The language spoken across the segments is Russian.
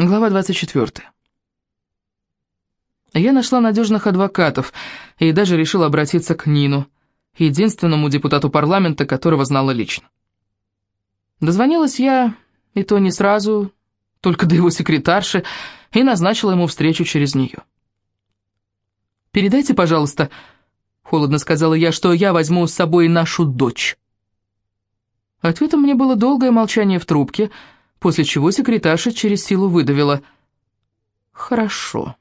Глава 24. Я нашла надежных адвокатов и даже решила обратиться к Нину, единственному депутату парламента, которого знала лично. Дозвонилась я, и то не сразу, только до его секретарши, и назначила ему встречу через нее. «Передайте, пожалуйста», — холодно сказала я, — «что я возьму с собой нашу дочь». Ответом мне было долгое молчание в трубке — после чего секретарша через силу выдавила. «Хорошо,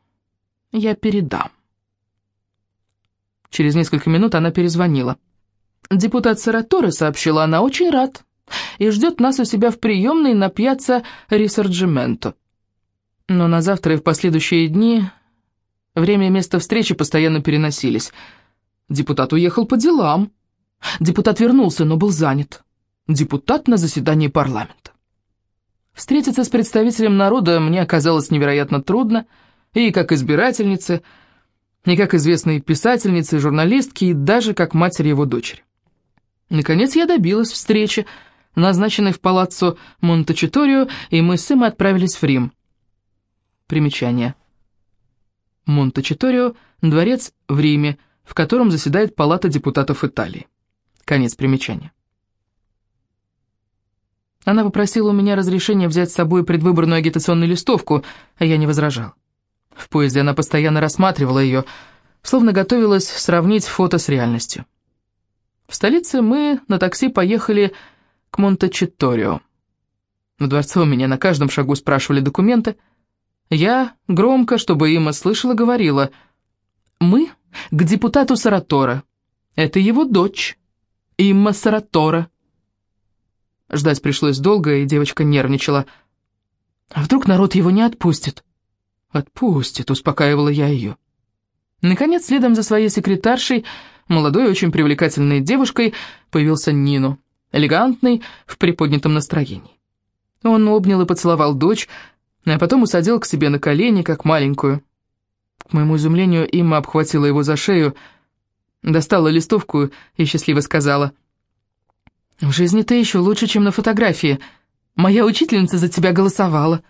я передам». Через несколько минут она перезвонила. Депутат Сараторе, сообщила она, очень рад и ждет нас у себя в приемной на пьяцца Рисарджименто. Но на завтра и в последующие дни время и место встречи постоянно переносились. Депутат уехал по делам. Депутат вернулся, но был занят. Депутат на заседании парламента. Встретиться с представителем народа мне оказалось невероятно трудно, и как избирательнице, и как известной писательнице, журналистке, и даже как матери его дочери. Наконец я добилась встречи, назначенной в палаццо Монтечиторио, и мы с Эммой отправились в Рим. Примечание. Монтечиторио – дворец в Риме, в котором заседает Палата депутатов Италии. Конец примечания. Она попросила у меня разрешения взять с собой предвыборную агитационную листовку, а я не возражал. В поезде она постоянно рассматривала ее, словно готовилась сравнить фото с реальностью. В столице мы на такси поехали к Монтечиторио. На дворце у меня на каждом шагу спрашивали документы. Я громко, чтобы Има слышала, говорила «Мы к депутату Саратора. Это его дочь, Имма Саратора». Ждать пришлось долго, и девочка нервничала. «А вдруг народ его не отпустит?» «Отпустит», — успокаивала я ее. Наконец, следом за своей секретаршей, молодой очень привлекательной девушкой, появился Нину, элегантный, в приподнятом настроении. Он обнял и поцеловал дочь, а потом усадил к себе на колени, как маленькую. К моему изумлению, Имма обхватила его за шею, достала листовку и счастливо сказала — «В жизни ты еще лучше, чем на фотографии. Моя учительница за тебя голосовала».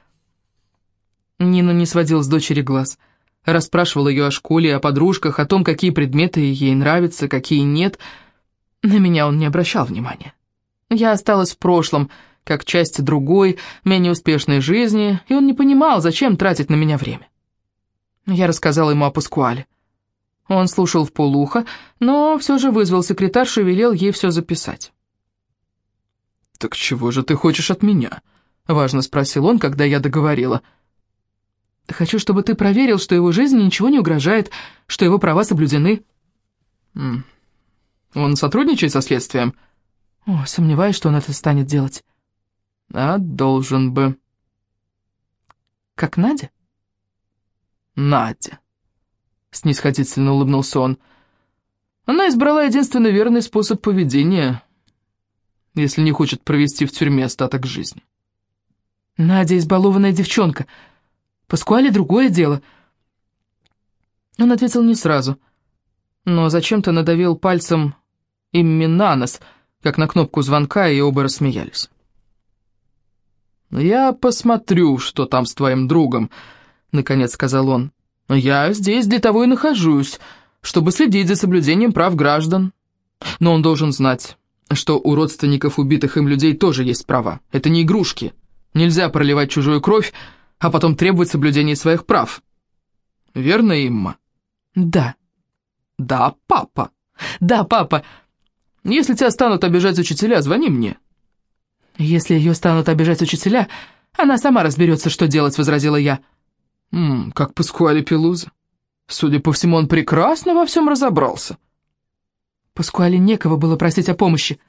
Нина не сводил с дочери глаз. Расспрашивал ее о школе, о подружках, о том, какие предметы ей нравятся, какие нет. На меня он не обращал внимания. Я осталась в прошлом, как часть другой, менее успешной жизни, и он не понимал, зачем тратить на меня время. Я рассказала ему о Паскуале. Он слушал в полухо, но все же вызвал секретаршу и велел ей все записать. «Так чего же ты хочешь от меня?» — важно спросил он, когда я договорила. «Хочу, чтобы ты проверил, что его жизни ничего не угрожает, что его права соблюдены». «Он сотрудничает со следствием?» «О, сомневаюсь, что он это станет делать». «А должен бы». «Как Надя?» «Надя», — снисходительно улыбнулся он. «Она избрала единственно верный способ поведения» если не хочет провести в тюрьме остаток жизни. Надя избалованная девчонка. Паскуале другое дело. Он ответил не сразу, но зачем-то надавил пальцем именно на нос, как на кнопку звонка, и оба рассмеялись. «Я посмотрю, что там с твоим другом», — наконец сказал он. «Я здесь для того и нахожусь, чтобы следить за соблюдением прав граждан. Но он должен знать, что у родственников убитых им людей тоже есть права. Это не игрушки. Нельзя проливать чужую кровь, а потом требовать соблюдения своих прав. Верно, Имма? Да. Да, папа. Да, папа. Если тебя станут обижать учителя, звони мне. Если ее станут обижать учителя, она сама разберется, что делать, возразила я. М -м, как Паскуале Пелуза. Судя по всему, он прекрасно во всем разобрался. Паскуале некого было просить о помощи.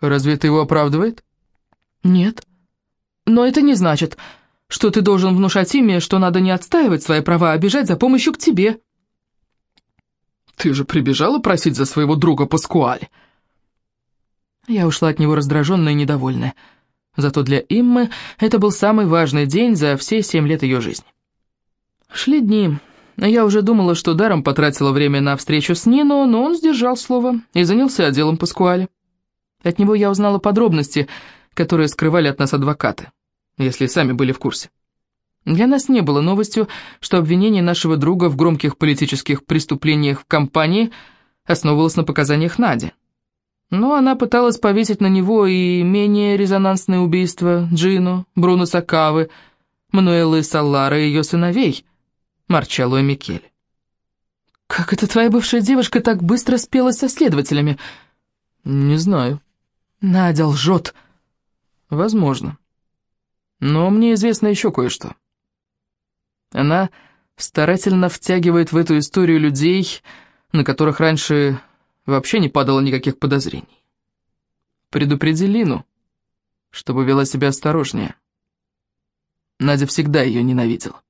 Разве это его оправдывает? Нет. Но это не значит, что ты должен внушать имя, что надо не отстаивать свои права, а бежать за помощью к тебе. Ты же прибежала просить за своего друга Паскуале. Я ушла от него раздраженная и недовольная. Зато для Иммы это был самый важный день за все семь лет ее жизни. Шли дни, я уже думала, что даром потратила время на встречу с Нино, но он сдержал слово и занялся отделом Паскуале. От него я узнала подробности, которые скрывали от нас адвокаты, если сами были в курсе. Для нас не было новостью, что обвинение нашего друга в громких политических преступлениях в компании основывалось на показаниях Нади. Но она пыталась повесить на него и менее резонансные убийства Джину, Бруно Сакавы, Мануэлы Саллара и ее сыновей, Марчелло и Микеле. «Как это твоя бывшая девушка так быстро спелась со следователями?» «Не знаю». «Надя лжет». «Возможно. Но мне известно еще кое-что». Она старательно втягивает в эту историю людей, на которых раньше вообще не падало никаких подозрений. Предупреди Лину, чтобы вела себя осторожнее. Надя всегда ее ненавидела.